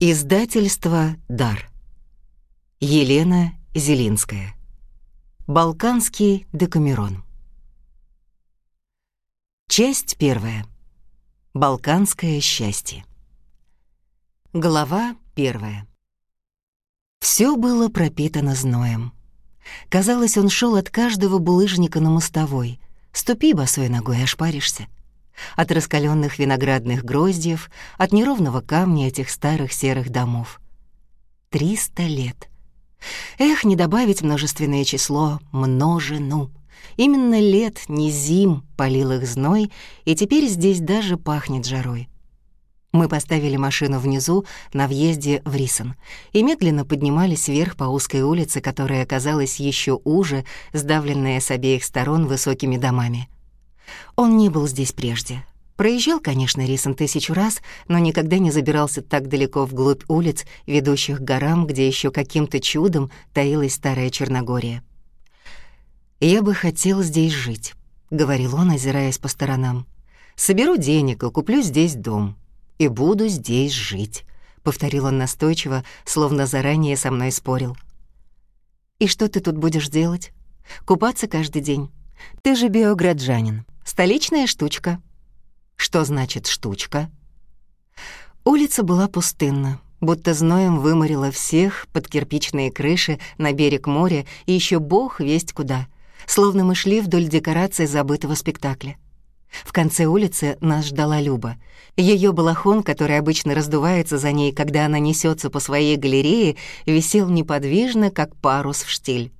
Издательство «Дар». Елена Зелинская. Балканский Декамерон. Часть первая. Балканское счастье. Глава первая. Все было пропитано зноем. Казалось, он шел от каждого булыжника на мостовой. Ступи босой ногой, ошпаришься от раскаленных виноградных гроздьев, от неровного камня этих старых серых домов. Триста лет. Эх, не добавить множественное число, множину. Именно лет, не зим, полил их зной, и теперь здесь даже пахнет жарой. Мы поставили машину внизу, на въезде в Рисон, и медленно поднимались вверх по узкой улице, которая оказалась еще уже, сдавленная с обеих сторон высокими домами. Он не был здесь прежде. Проезжал, конечно, Рисон тысячу раз, но никогда не забирался так далеко вглубь улиц, ведущих к горам, где еще каким-то чудом таилась старая Черногория. «Я бы хотел здесь жить», — говорил он, озираясь по сторонам. «Соберу денег и куплю здесь дом. И буду здесь жить», — повторил он настойчиво, словно заранее со мной спорил. «И что ты тут будешь делать? Купаться каждый день? Ты же биограджанин. Столичная штучка». «Что значит штучка?» Улица была пустынна, будто зноем выморила всех под кирпичные крыши на берег моря и еще бог весть куда, словно мы шли вдоль декораций забытого спектакля. В конце улицы нас ждала Люба. Ее балахон, который обычно раздувается за ней, когда она несется по своей галерее, висел неподвижно, как парус в штиль.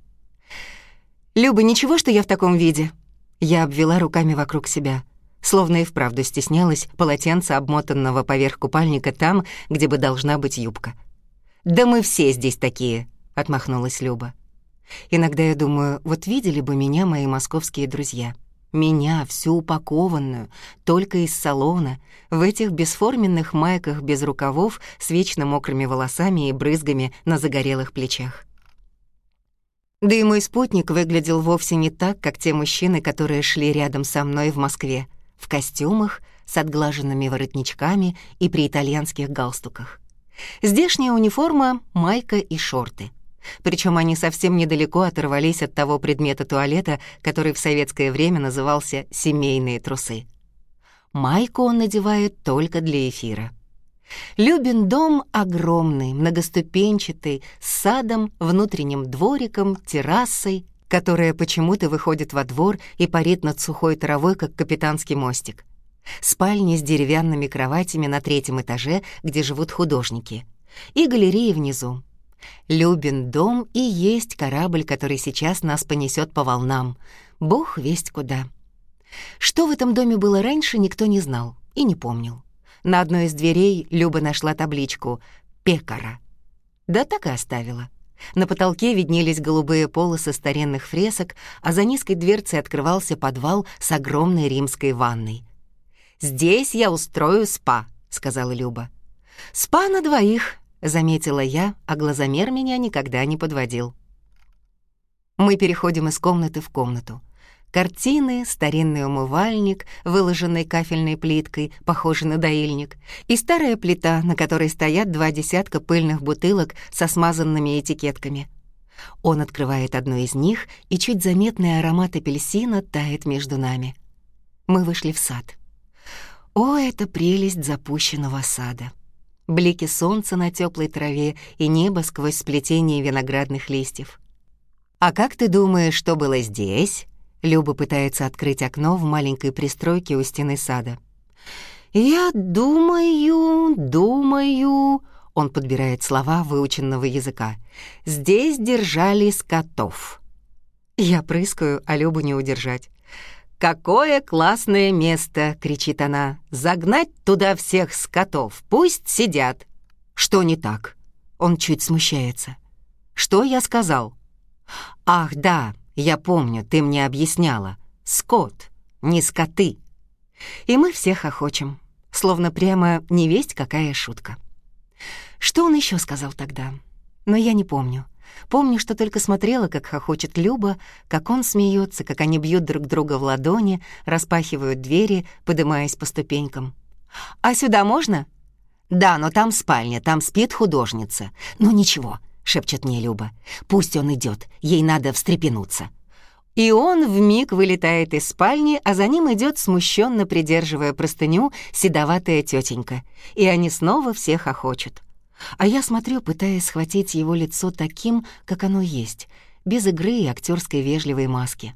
«Люба, ничего, что я в таком виде?» Я обвела руками вокруг себя, словно и вправду стеснялась полотенца, обмотанного поверх купальника там, где бы должна быть юбка. «Да мы все здесь такие», — отмахнулась Люба. «Иногда я думаю, вот видели бы меня мои московские друзья. Меня, всю упакованную, только из салона, в этих бесформенных майках без рукавов с вечно мокрыми волосами и брызгами на загорелых плечах. Да и мой спутник выглядел вовсе не так, как те мужчины, которые шли рядом со мной в Москве, в костюмах, с отглаженными воротничками и при итальянских галстуках. Здешняя униформа — майка и шорты. Причем они совсем недалеко оторвались от того предмета туалета, который в советское время назывался «семейные трусы». Майку он надевает только для эфира — Любин дом огромный, многоступенчатый, с садом, внутренним двориком, террасой, которая почему-то выходит во двор и парит над сухой травой, как капитанский мостик. Спальни с деревянными кроватями на третьем этаже, где живут художники. И галереи внизу. Любин дом и есть корабль, который сейчас нас понесет по волнам. Бог весть куда. Что в этом доме было раньше, никто не знал и не помнил. На одной из дверей Люба нашла табличку «Пекара». Да так и оставила. На потолке виднелись голубые полосы старинных фресок, а за низкой дверцей открывался подвал с огромной римской ванной. «Здесь я устрою спа», — сказала Люба. «Спа на двоих», — заметила я, а глазомер меня никогда не подводил. Мы переходим из комнаты в комнату. Картины, старинный умывальник, выложенный кафельной плиткой, похожий на доильник, и старая плита, на которой стоят два десятка пыльных бутылок со смазанными этикетками. Он открывает одну из них, и чуть заметный аромат апельсина тает между нами. Мы вышли в сад. О, это прелесть запущенного сада! Блики солнца на теплой траве и небо сквозь сплетение виноградных листьев. «А как ты думаешь, что было здесь?» Люба пытается открыть окно в маленькой пристройке у стены сада. «Я думаю, думаю...» Он подбирает слова выученного языка. «Здесь держали скотов». Я прыскаю, а Любу не удержать. «Какое классное место!» — кричит она. «Загнать туда всех скотов, пусть сидят!» «Что не так?» Он чуть смущается. «Что я сказал?» «Ах, да, я помню, ты мне объясняла. Скот, не скоты. И мы все хохочем, словно прямо не весть какая шутка. Что он еще сказал тогда? Но я не помню. Помню, что только смотрела, как хохочет Люба, как он смеется, как они бьют друг друга в ладони, распахивают двери, поднимаясь по ступенькам. «А сюда можно?» «Да, но там спальня, там спит художница. Ну ничего», — шепчет мне Люба. «Пусть он идет, ей надо встрепенуться». И он вмиг вылетает из спальни, а за ним идет смущенно придерживая простыню седоватая тетенька. И они снова всех охочут. А я смотрю, пытаясь схватить его лицо таким, как оно есть, без игры и актерской вежливой маски.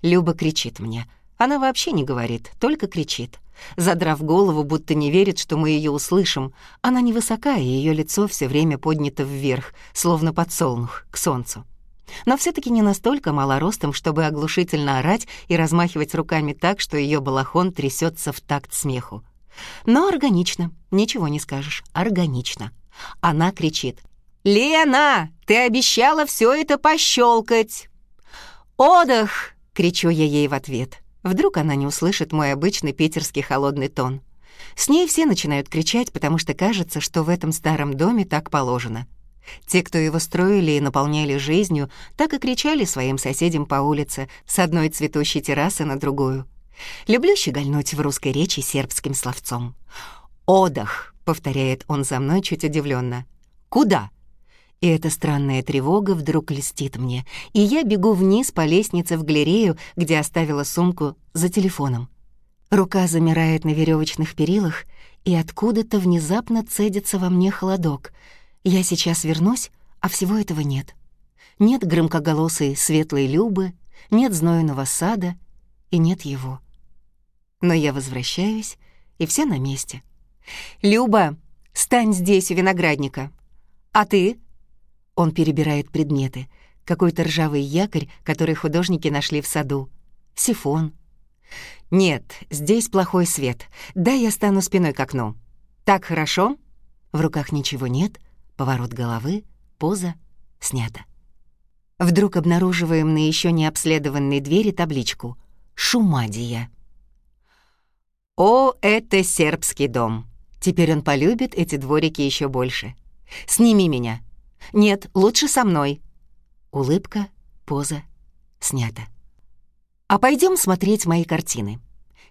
Люба кричит мне. Она вообще не говорит, только кричит. Задрав голову, будто не верит, что мы ее услышим. Она невысока, и ее лицо все время поднято вверх, словно подсолнух, к солнцу но все таки не настолько малоростом, чтобы оглушительно орать и размахивать руками так, что ее балахон трясется в такт смеху. Но органично, ничего не скажешь, органично. Она кричит. «Лена, ты обещала все это пощелкать!» «Отдых!» — кричу я ей в ответ. Вдруг она не услышит мой обычный питерский холодный тон. С ней все начинают кричать, потому что кажется, что в этом старом доме так положено. Те, кто его строили и наполняли жизнью, так и кричали своим соседям по улице с одной цветущей террасы на другую. Люблю щегольнуть в русской речи сербским словцом. «Отдых», — повторяет он за мной чуть удивленно. «Куда?» И эта странная тревога вдруг льстит мне, и я бегу вниз по лестнице в галерею, где оставила сумку за телефоном. Рука замирает на веревочных перилах, и откуда-то внезапно цедится во мне холодок — я сейчас вернусь, а всего этого нет. Нет громкоголосой светлой Любы, нет знойного сада и нет его. Но я возвращаюсь, и все на месте. «Люба, стань здесь у виноградника. А ты?» Он перебирает предметы. Какой-то ржавый якорь, который художники нашли в саду. Сифон. «Нет, здесь плохой свет. Да, я стану спиной к окну. Так хорошо?» В руках ничего нет — Поворот головы, поза, снято. Вдруг обнаруживаем на еще не обследованной двери табличку «Шумадия». О, это сербский дом. Теперь он полюбит эти дворики еще больше. Сними меня. Нет, лучше со мной. Улыбка, поза, снято. А пойдем смотреть мои картины.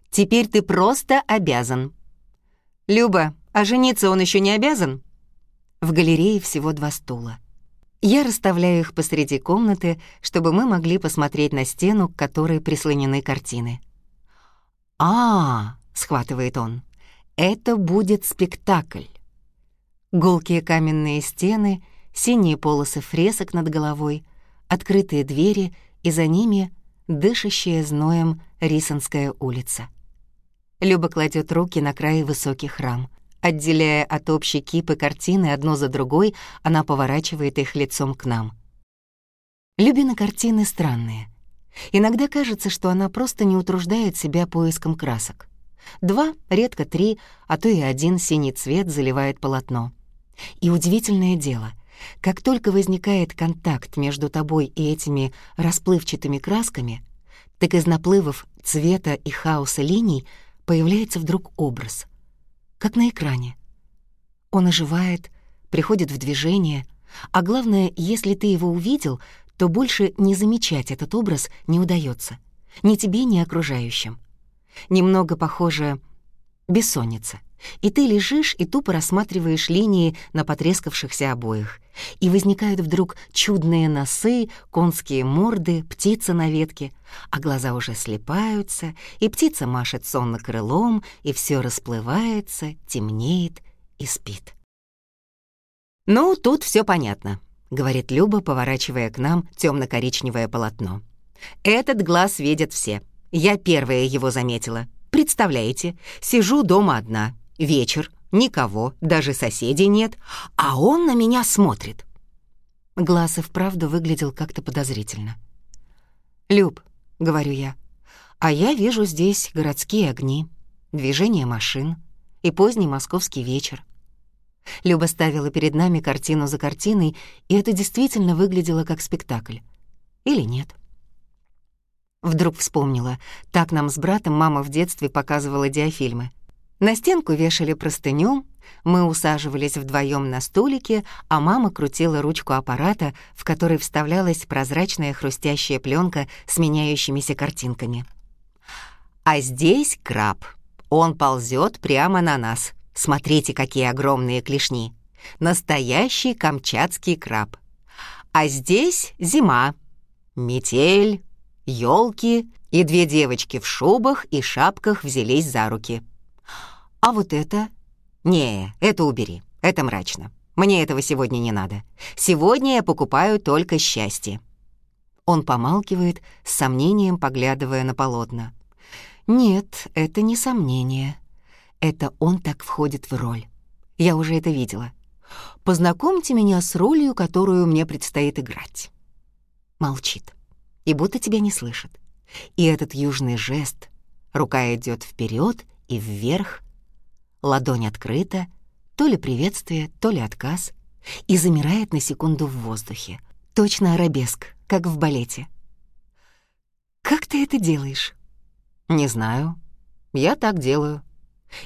Теперь ты просто обязан. Люба, а жениться он еще не обязан? В галерее всего два стула. Я расставляю их посреди комнаты, чтобы мы могли посмотреть на стену, к которой прислонены картины. «А, — схватывает он, — это будет спектакль». Гулкие каменные стены, синие полосы фресок над головой, открытые двери и за ними дышащая зноем Рисонская улица. Люба кладет руки на край высоких рам. Отделяя от общей кипы картины одну за другой, она поворачивает их лицом к нам. Любины картины странные. Иногда кажется, что она просто не утруждает себя поиском красок. Два, редко три, а то и один синий цвет заливает полотно. И удивительное дело, как только возникает контакт между тобой и этими расплывчатыми красками, так из наплывов цвета и хаоса линий появляется вдруг образ — как на экране. Он оживает, приходит в движение, а главное, если ты его увидел, то больше не замечать этот образ не удается. Ни тебе, ни окружающим. Немного похоже бессонница. И ты лежишь и тупо рассматриваешь линии на потрескавшихся обоях. И возникают вдруг чудные носы, конские морды, птица на ветке, а глаза уже слепаются, и птица машет сонно крылом, и все расплывается, темнеет и спит. «Ну, тут все понятно», — говорит Люба, поворачивая к нам темно-коричневое полотно. «Этот глаз видят все. Я первая его заметила. Представляете, сижу дома одна, вечер, никого, даже соседей нет, а он на меня смотрит». Глаз и вправду выглядел как-то подозрительно. «Люб, — говорю я. «А я вижу здесь городские огни, движение машин и поздний московский вечер». Люба ставила перед нами картину за картиной, и это действительно выглядело как спектакль. Или нет? Вдруг вспомнила, так нам с братом мама в детстве показывала диафильмы. На стенку вешали простыню, мы усаживались вдвоем на стулике, а мама крутила ручку аппарата, в который вставлялась прозрачная хрустящая пленка с меняющимися картинками. «А здесь краб. Он ползет прямо на нас», Смотрите, какие огромные клешни. Настоящий камчатский краб. А здесь зима. Метель, елки и две девочки в шубах и шапках взялись за руки. А вот это... Не, это убери, это мрачно. Мне этого сегодня не надо. Сегодня я покупаю только счастье. Он помалкивает, с сомнением поглядывая на полотна. Нет, это не сомнение. Это он так входит в роль. Я уже это видела. Познакомьте меня с ролью, которую мне предстоит играть. Молчит. И будто тебя не слышит. И этот южный жест. Рука идет вперед и вверх. Ладонь открыта. То ли приветствие, то ли отказ. И замирает на секунду в воздухе. Точно арабеск, как в балете. «Как ты это делаешь?» «Не знаю. Я так делаю»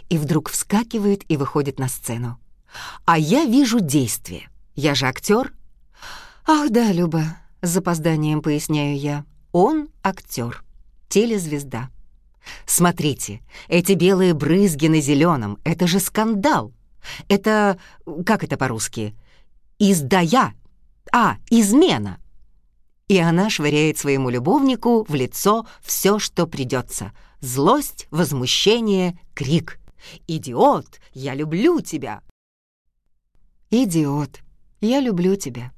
и вдруг вскакивает и выходит на сцену. А я вижу действие. Я же актер. Ах да, Люба, с запозданием поясняю я. Он актер, телезвезда. Смотрите, эти белые брызги на зеленом, это же скандал. Это, как это по-русски? Издая. А, измена. И она швыряет своему любовнику в лицо все, что придется — Злость, возмущение, крик. «Идиот! Я люблю тебя!» «Идиот! Я люблю тебя!»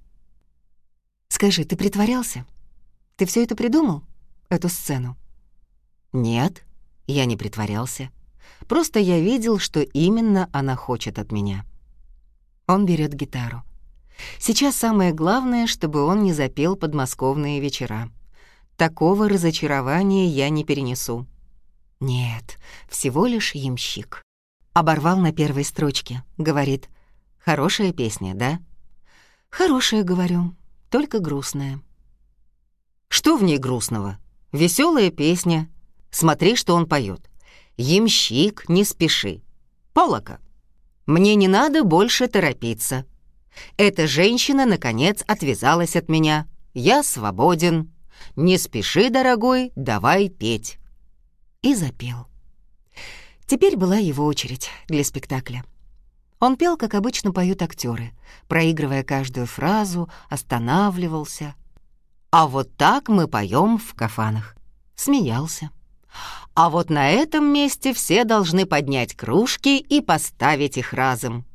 «Скажи, ты притворялся? Ты все это придумал, эту сцену?» «Нет, я не притворялся. Просто я видел, что именно она хочет от меня». Он берет гитару. Сейчас самое главное, чтобы он не запел подмосковные вечера. Такого разочарования я не перенесу. Нет, всего лишь ямщик. Оборвал на первой строчке. Говорит, хорошая песня, да? Хорошая, говорю, только грустная. Что в ней грустного? Веселая песня. Смотри, что он поет. Ямщик, не спеши. Полока. Мне не надо больше торопиться. Эта женщина, наконец, отвязалась от меня. Я свободен. Не спеши, дорогой, давай петь и запел. Теперь была его очередь для спектакля. Он пел, как обычно поют актеры, проигрывая каждую фразу, останавливался. «А вот так мы поем в кафанах». Смеялся. «А вот на этом месте все должны поднять кружки и поставить их разом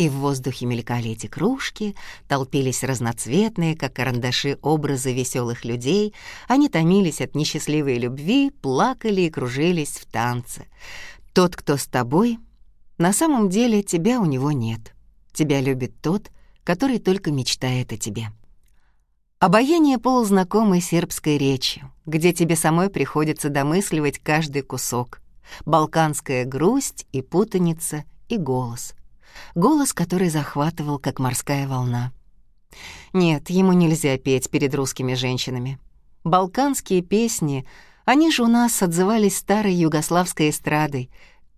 и в воздухе мелькали эти кружки, толпились разноцветные, как карандаши, образы веселых людей, они томились от несчастливой любви, плакали и кружились в танце. Тот, кто с тобой, на самом деле тебя у него нет. Тебя любит тот, который только мечтает о тебе. Обаяние полузнакомой сербской речи, где тебе самой приходится домысливать каждый кусок. Балканская грусть и путаница, и голос — голос, который захватывал, как морская волна. Нет, ему нельзя петь перед русскими женщинами. Балканские песни, они же у нас отзывались старой югославской эстрадой,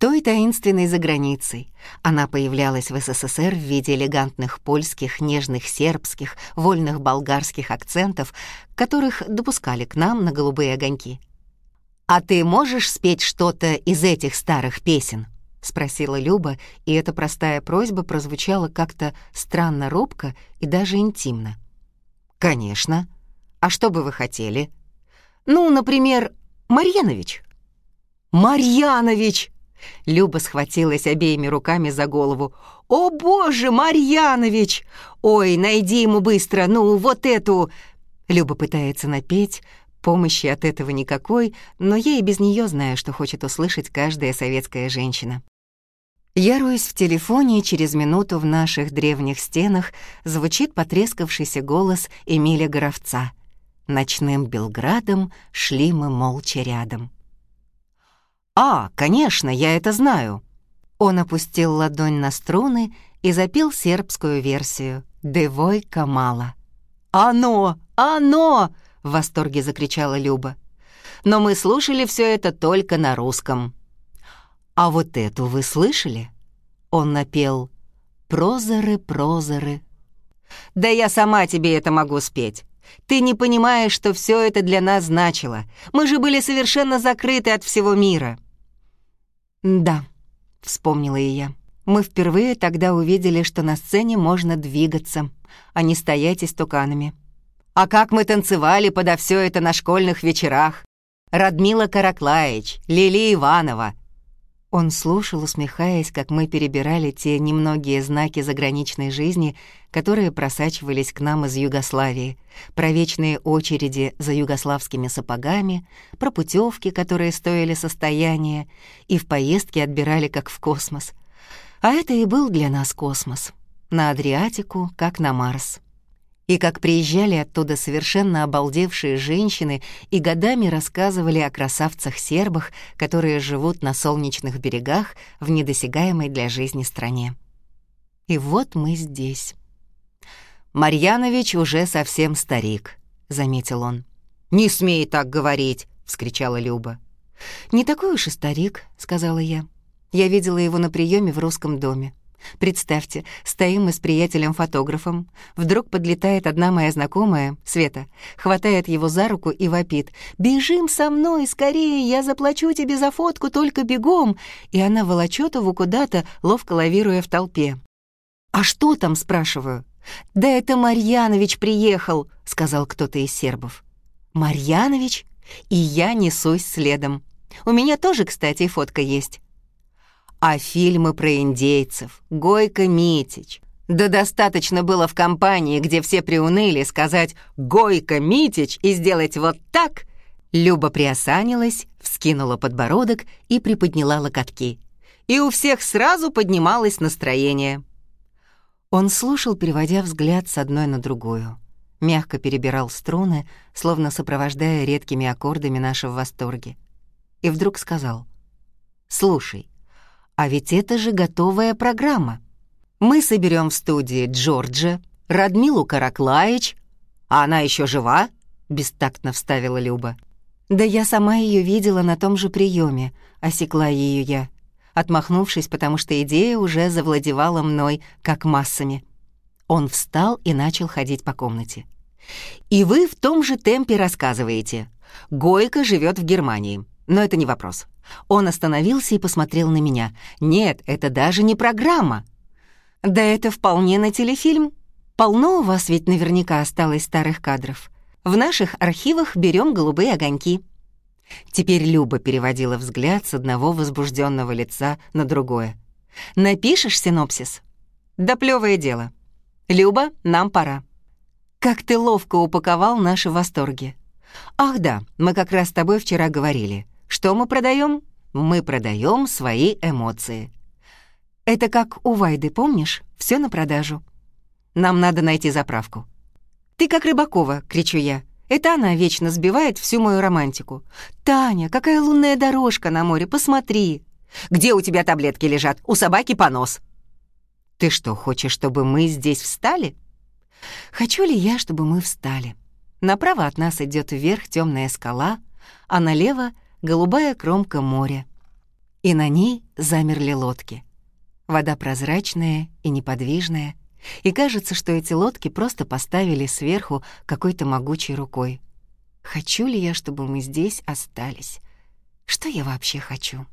той таинственной за границей. Она появлялась в СССР в виде элегантных польских, нежных сербских, вольных болгарских акцентов, которых допускали к нам на голубые огоньки. «А ты можешь спеть что-то из этих старых песен?» — спросила Люба, и эта простая просьба прозвучала как-то странно робко и даже интимно. «Конечно. А что бы вы хотели?» «Ну, например, Марьянович». «Марьянович!» Люба схватилась обеими руками за голову. «О, боже, Марьянович! Ой, найди ему быстро, ну, вот эту...» Люба пытается напеть, помощи от этого никакой, но я и без нее знаю, что хочет услышать каждая советская женщина. Я роюсь в телефоне, и через минуту в наших древних стенах звучит потрескавшийся голос Эмиля Горовца. Ночным Белградом шли мы молча рядом. «А, конечно, я это знаю!» Он опустил ладонь на струны и запел сербскую версию «Девой Камала». «Оно! Оно!» — в восторге закричала Люба. «Но мы слушали все это только на русском». «А вот эту вы слышали?» Он напел «Прозоры, прозоры». «Да я сама тебе это могу спеть. Ты не понимаешь, что все это для нас значило. Мы же были совершенно закрыты от всего мира». «Да», — вспомнила и я. Мы впервые тогда увидели, что на сцене можно двигаться, а не стоять истуканами. А как мы танцевали подо все это на школьных вечерах! Радмила Караклаич, Лили Иванова, он слушал, усмехаясь, как мы перебирали те немногие знаки заграничной жизни, которые просачивались к нам из Югославии, про вечные очереди за югославскими сапогами, про путевки, которые стоили состояние, и в поездке отбирали как в космос. А это и был для нас космос. На Адриатику, как на Марс и как приезжали оттуда совершенно обалдевшие женщины и годами рассказывали о красавцах-сербах, которые живут на солнечных берегах в недосягаемой для жизни стране. И вот мы здесь. «Марьянович уже совсем старик», — заметил он. «Не смей так говорить!» — вскричала Люба. «Не такой уж и старик», — сказала я. Я видела его на приеме в русском доме. Представьте, стоим мы с приятелем-фотографом. Вдруг подлетает одна моя знакомая, Света, хватает его за руку и вопит. «Бежим со мной, скорее, я заплачу тебе за фотку, только бегом!» И она волочет его куда-то, ловко лавируя в толпе. «А что там?» — спрашиваю. «Да это Марьянович приехал», — сказал кто-то из сербов. «Марьянович?» И я несусь следом. У меня тоже, кстати, фотка есть а фильмы про индейцев, Гойко Митич. Да достаточно было в компании, где все приуныли, сказать «Гойко Митич» и сделать вот так. Люба приосанилась, вскинула подбородок и приподняла локотки. И у всех сразу поднималось настроение. Он слушал, переводя взгляд с одной на другую. Мягко перебирал струны, словно сопровождая редкими аккордами наши в восторге. И вдруг сказал «Слушай, а ведь это же готовая программа. Мы соберем в студии Джорджа, Радмилу Караклаич. А она еще жива? Бестактно вставила Люба. Да я сама ее видела на том же приеме, осекла ее я, отмахнувшись, потому что идея уже завладевала мной, как массами. Он встал и начал ходить по комнате. «И вы в том же темпе рассказываете. Гойка живет в Германии, но это не вопрос. Он остановился и посмотрел на меня. «Нет, это даже не программа». «Да это вполне на телефильм. Полно у вас ведь наверняка осталось старых кадров. В наших архивах берем голубые огоньки». Теперь Люба переводила взгляд с одного возбужденного лица на другое. «Напишешь синопсис?» «Да плевое дело. Люба, нам пора». «Как ты ловко упаковал наши восторги». «Ах да, мы как раз с тобой вчера говорили. Что мы продаем? Мы продаем свои эмоции. Это как у Вайды, помнишь? Все на продажу. Нам надо найти заправку. Ты как Рыбакова, кричу я. Это она вечно сбивает всю мою романтику. Таня, какая лунная дорожка на море, посмотри. Где у тебя таблетки лежат? У собаки понос. Ты что, хочешь, чтобы мы здесь встали? Хочу ли я, чтобы мы встали? Направо от нас идет вверх темная скала, а налево голубая кромка моря. И на ней замерли лодки. Вода прозрачная и неподвижная, и кажется, что эти лодки просто поставили сверху какой-то могучей рукой. Хочу ли я, чтобы мы здесь остались? Что я вообще хочу?»